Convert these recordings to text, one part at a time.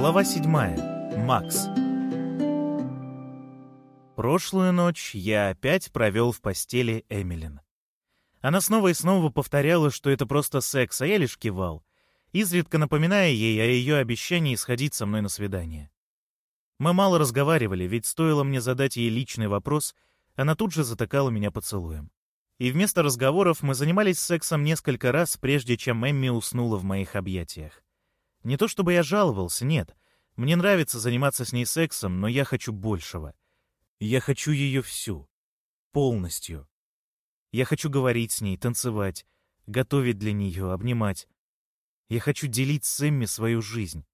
Глава 7. Макс. Прошлую ночь я опять провел в постели Эмилин. Она снова и снова повторяла, что это просто секс, а я лишь кивал, изредка напоминая ей о ее обещании сходить со мной на свидание. Мы мало разговаривали, ведь стоило мне задать ей личный вопрос, она тут же затыкала меня поцелуем. И вместо разговоров мы занимались сексом несколько раз, прежде чем Эмми уснула в моих объятиях. Не то чтобы я жаловался, нет. Мне нравится заниматься с ней сексом, но я хочу большего. Я хочу ее всю. Полностью. Я хочу говорить с ней, танцевать, готовить для нее, обнимать. Я хочу делить с Эмми свою жизнь.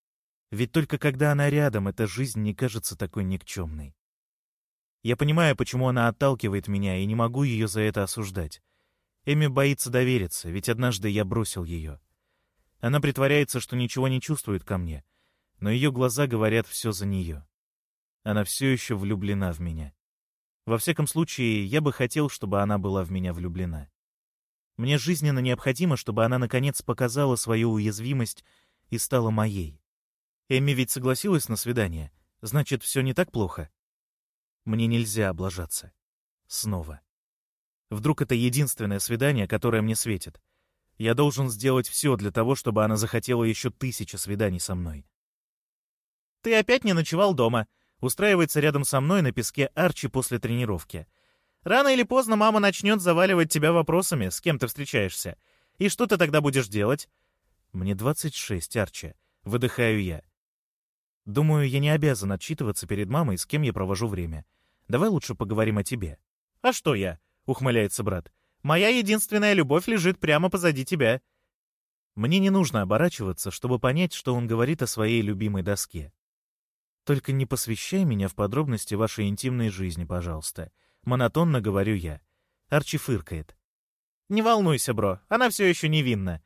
Ведь только когда она рядом, эта жизнь не кажется такой никчемной. Я понимаю, почему она отталкивает меня, и не могу ее за это осуждать. Эми боится довериться, ведь однажды я бросил ее. Она притворяется, что ничего не чувствует ко мне, но ее глаза говорят все за нее. Она все еще влюблена в меня. Во всяком случае, я бы хотел, чтобы она была в меня влюблена. Мне жизненно необходимо, чтобы она наконец показала свою уязвимость и стала моей. Эми ведь согласилась на свидание, значит, все не так плохо. Мне нельзя облажаться. Снова. Вдруг это единственное свидание, которое мне светит. Я должен сделать все для того, чтобы она захотела еще тысячи свиданий со мной. «Ты опять не ночевал дома», — устраивается рядом со мной на песке Арчи после тренировки. «Рано или поздно мама начнет заваливать тебя вопросами, с кем ты встречаешься. И что ты тогда будешь делать?» «Мне 26, Арчи», — выдыхаю я. «Думаю, я не обязан отчитываться перед мамой, с кем я провожу время. Давай лучше поговорим о тебе». «А что я?» — ухмыляется брат. Моя единственная любовь лежит прямо позади тебя». Мне не нужно оборачиваться, чтобы понять, что он говорит о своей любимой доске. Только не посвящай меня в подробности вашей интимной жизни, пожалуйста. Монотонно говорю я. Арчи фыркает. Не волнуйся, бро, она все еще невинна.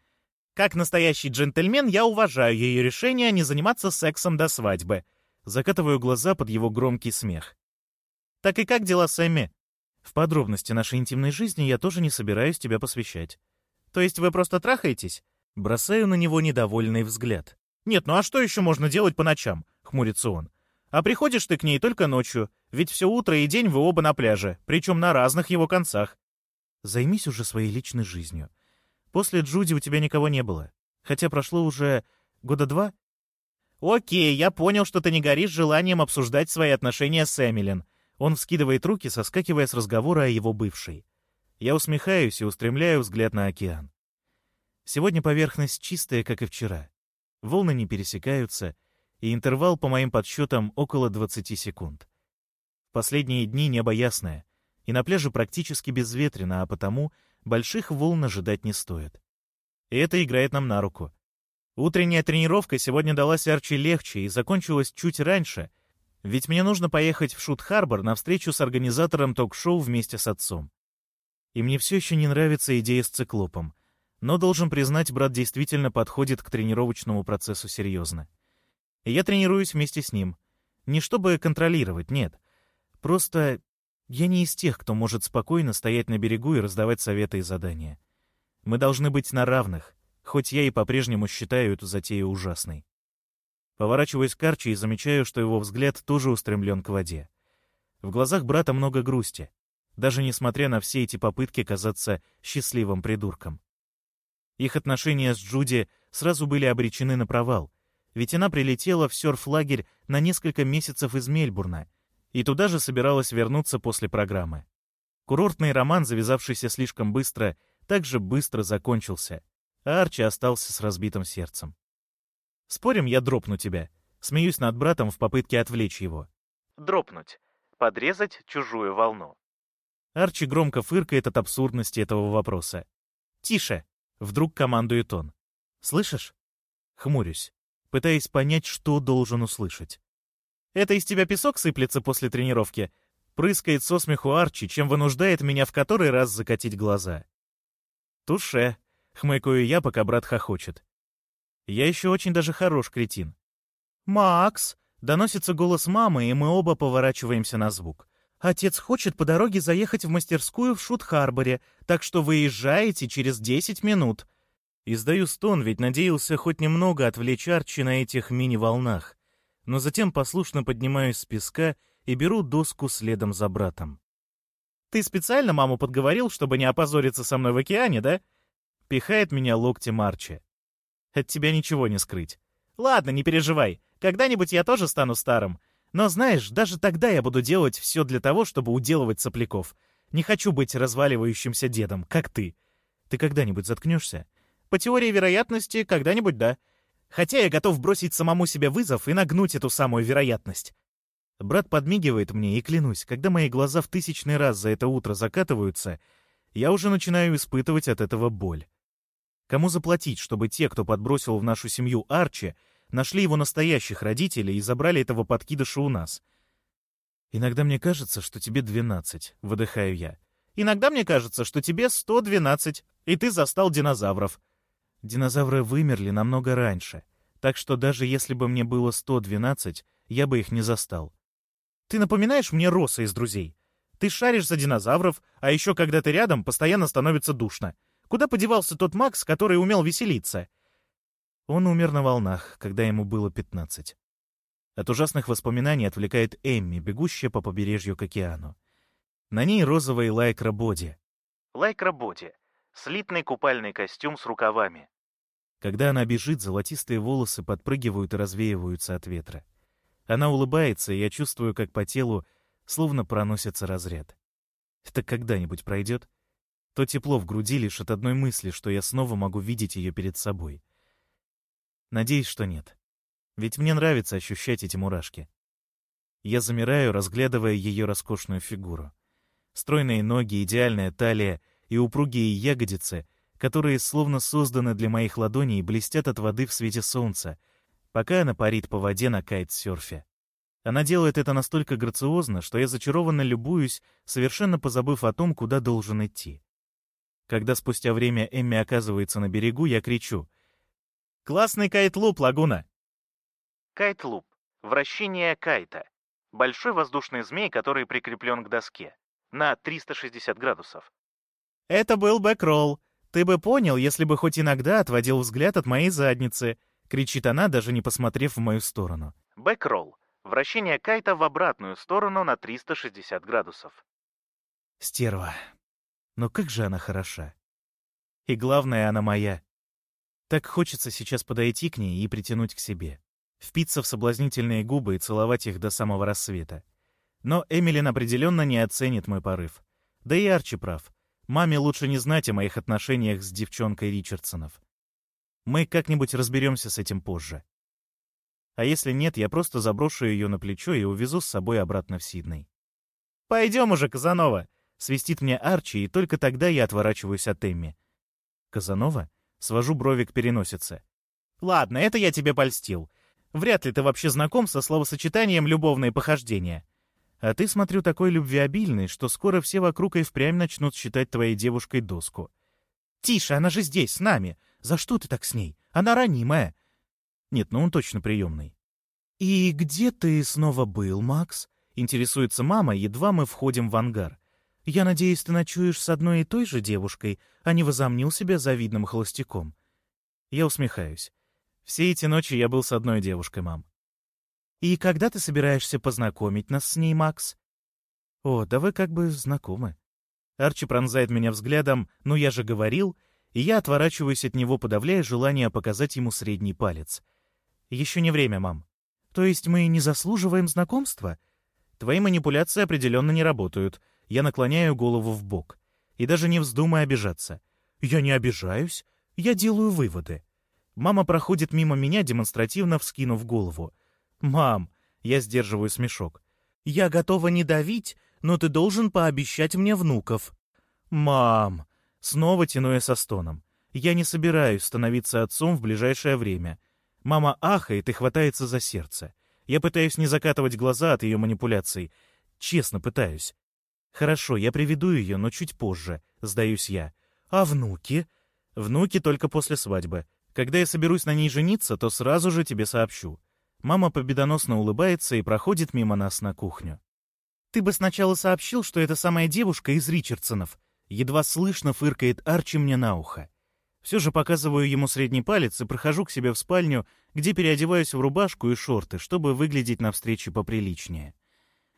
Как настоящий джентльмен, я уважаю ее решение не заниматься сексом до свадьбы. Закатываю глаза под его громкий смех. Так и как дела с Эмми? В подробности нашей интимной жизни я тоже не собираюсь тебя посвящать. То есть вы просто трахаетесь? Бросаю на него недовольный взгляд. Нет, ну а что еще можно делать по ночам? Хмурится он. А приходишь ты к ней только ночью, ведь все утро и день вы оба на пляже, причем на разных его концах. Займись уже своей личной жизнью. После Джуди у тебя никого не было. Хотя прошло уже года два. Окей, я понял, что ты не горишь желанием обсуждать свои отношения с Эмилин. Он вскидывает руки, соскакивая с разговора о его бывшей. Я усмехаюсь и устремляю взгляд на океан. Сегодня поверхность чистая, как и вчера. Волны не пересекаются, и интервал, по моим подсчетам, около 20 секунд. Последние дни небо ясное, и на пляже практически безветренно, а потому больших волн ожидать не стоит. И это играет нам на руку. Утренняя тренировка сегодня далась Арчи легче и закончилась чуть раньше, ведь мне нужно поехать в Шут-Харбор на встречу с организатором ток-шоу вместе с отцом. И мне все еще не нравится идея с циклопом. Но, должен признать, брат действительно подходит к тренировочному процессу серьезно. И я тренируюсь вместе с ним. Не чтобы контролировать, нет. Просто я не из тех, кто может спокойно стоять на берегу и раздавать советы и задания. Мы должны быть на равных, хоть я и по-прежнему считаю эту затею ужасной. Поворачиваюсь к Арчи и замечаю, что его взгляд тоже устремлен к воде. В глазах брата много грусти, даже несмотря на все эти попытки казаться счастливым придурком. Их отношения с Джуди сразу были обречены на провал, ведь она прилетела в серф-лагерь на несколько месяцев из Мельбурна и туда же собиралась вернуться после программы. Курортный роман, завязавшийся слишком быстро, также быстро закончился, а Арчи остался с разбитым сердцем. Спорим, я дропну тебя. Смеюсь над братом в попытке отвлечь его. Дропнуть. Подрезать чужую волну. Арчи громко фыркает от абсурдности этого вопроса. «Тише!» — вдруг командует он. «Слышишь?» Хмурюсь, пытаясь понять, что должен услышать. «Это из тебя песок сыплется после тренировки?» Прыскает со смеху Арчи, чем вынуждает меня в который раз закатить глаза. «Туше!» — хмыкаю я, пока брат хохочет. Я еще очень даже хорош кретин. «Макс!» — доносится голос мамы, и мы оба поворачиваемся на звук. «Отец хочет по дороге заехать в мастерскую в Шут-Харборе, так что выезжаете через десять минут». Издаю стон, ведь надеялся хоть немного отвлечь Арчи на этих мини-волнах. но затем послушно поднимаюсь с песка и беру доску следом за братом. «Ты специально маму подговорил, чтобы не опозориться со мной в океане, да?» Пихает меня локтем Арчи. «От тебя ничего не скрыть. Ладно, не переживай. Когда-нибудь я тоже стану старым. Но знаешь, даже тогда я буду делать все для того, чтобы уделывать сопляков. Не хочу быть разваливающимся дедом, как ты. Ты когда-нибудь заткнешься? По теории вероятности, когда-нибудь да. Хотя я готов бросить самому себе вызов и нагнуть эту самую вероятность. Брат подмигивает мне, и клянусь, когда мои глаза в тысячный раз за это утро закатываются, я уже начинаю испытывать от этого боль. Кому заплатить, чтобы те, кто подбросил в нашу семью Арчи, нашли его настоящих родителей и забрали этого подкидыша у нас? Иногда мне кажется, что тебе 12, выдыхаю я. Иногда мне кажется, что тебе 112, и ты застал динозавров. Динозавры вымерли намного раньше, так что даже если бы мне было 112, я бы их не застал. Ты напоминаешь мне Роса из «Друзей». Ты шаришь за динозавров, а еще когда ты рядом, постоянно становится душно. Куда подевался тот Макс, который умел веселиться? Он умер на волнах, когда ему было 15. От ужасных воспоминаний отвлекает Эмми, бегущая по побережью к океану. На ней розовый лайкра-боди. Лайкра-боди — слитный купальный костюм с рукавами. Когда она бежит, золотистые волосы подпрыгивают и развеиваются от ветра. Она улыбается, и я чувствую, как по телу словно проносится разряд. Это когда-нибудь пройдет? То тепло в груди лишь от одной мысли, что я снова могу видеть ее перед собой. Надеюсь, что нет. Ведь мне нравится ощущать эти мурашки. Я замираю, разглядывая ее роскошную фигуру. Стройные ноги, идеальная талия и упругие ягодицы, которые словно созданы для моих ладоней, блестят от воды в свете солнца, пока она парит по воде на кайт-серфе. Она делает это настолько грациозно, что я зачарованно любуюсь, совершенно позабыв о том, куда должен идти. Когда спустя время Эмми оказывается на берегу, я кричу. «Классный kite loop, Лагуна!» Kite loop — вращение кайта. Большой воздушный змей, который прикреплен к доске. На 360 градусов. «Это был backroll. Ты бы понял, если бы хоть иногда отводил взгляд от моей задницы», кричит она, даже не посмотрев в мою сторону. Backroll — вращение кайта в обратную сторону на 360 градусов. Стерва. Но как же она хороша. И главное, она моя. Так хочется сейчас подойти к ней и притянуть к себе. Впиться в соблазнительные губы и целовать их до самого рассвета. Но Эмилин определенно не оценит мой порыв. Да и Арчи прав. Маме лучше не знать о моих отношениях с девчонкой Ричардсонов. Мы как-нибудь разберемся с этим позже. А если нет, я просто заброшу ее на плечо и увезу с собой обратно в Сидней. «Пойдем уже, Казанова!» — свистит мне Арчи, и только тогда я отворачиваюсь от Эмми. «Казанова?» — свожу брови к переносице. «Ладно, это я тебе польстил. Вряд ли ты вообще знаком со словосочетанием «любовные похождения». А ты, смотрю, такой любвеобильный, что скоро все вокруг и впрямь начнут считать твоей девушкой доску. «Тише, она же здесь, с нами. За что ты так с ней? Она ранимая». Нет, ну он точно приемный. «И где ты снова был, Макс?» — интересуется мама, едва мы входим в ангар. «Я надеюсь, ты ночуешь с одной и той же девушкой, а не возомнил себя завидным холостяком». Я усмехаюсь. Все эти ночи я был с одной девушкой, мам. «И когда ты собираешься познакомить нас с ней, Макс?» «О, да вы как бы знакомы». Арчи пронзает меня взглядом «ну я же говорил», и я отворачиваюсь от него, подавляя желание показать ему средний палец. «Еще не время, мам». «То есть мы не заслуживаем знакомства?» «Твои манипуляции определенно не работают. Я наклоняю голову в бок. И даже не вздумай обижаться. Я не обижаюсь. Я делаю выводы. Мама проходит мимо меня, демонстративно вскинув голову. «Мам!» — я сдерживаю смешок. «Я готова не давить, но ты должен пообещать мне внуков». «Мам!» — снова тяну я со стоном. «Я не собираюсь становиться отцом в ближайшее время». Мама ахает и хватается за сердце. Я пытаюсь не закатывать глаза от ее манипуляций. Честно пытаюсь. «Хорошо, я приведу ее, но чуть позже», — сдаюсь я. «А внуки?» «Внуки только после свадьбы. Когда я соберусь на ней жениться, то сразу же тебе сообщу. Мама победоносно улыбается и проходит мимо нас на кухню. Ты бы сначала сообщил, что это самая девушка из Ричардсонов. Едва слышно фыркает Арчи мне на ухо. Все же показываю ему средний палец и прохожу к себе в спальню, где переодеваюсь в рубашку и шорты, чтобы выглядеть на встрече поприличнее.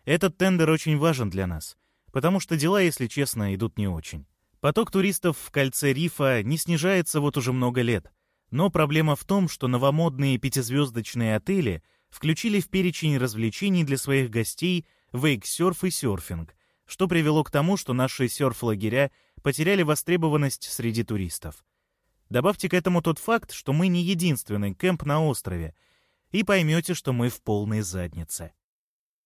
Этот тендер очень важен для нас, потому что дела, если честно, идут не очень. Поток туристов в кольце рифа не снижается вот уже много лет. Но проблема в том, что новомодные пятизвездочные отели включили в перечень развлечений для своих гостей вейксерф и серфинг, что привело к тому, что наши серф-лагеря потеряли востребованность среди туристов. Добавьте к этому тот факт, что мы не единственный кемп на острове, и поймете, что мы в полной заднице.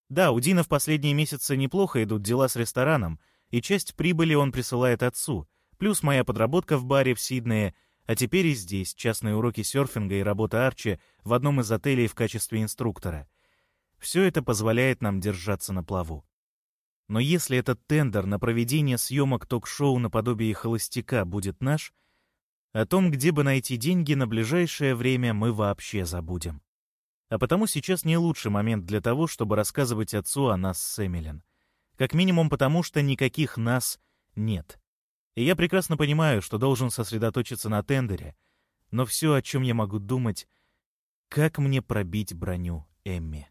Да, у Дина в последние месяцы неплохо идут дела с рестораном, и часть прибыли он присылает отцу, плюс моя подработка в баре в Сиднее, а теперь и здесь частные уроки серфинга и работа Арчи в одном из отелей в качестве инструктора. Все это позволяет нам держаться на плаву. Но если этот тендер на проведение съемок ток-шоу наподобие «Холостяка» будет наш — о том, где бы найти деньги на ближайшее время, мы вообще забудем. А потому сейчас не лучший момент для того, чтобы рассказывать отцу о нас с Эмилен. Как минимум потому, что никаких нас нет. И я прекрасно понимаю, что должен сосредоточиться на тендере, но все, о чем я могу думать, как мне пробить броню Эмми.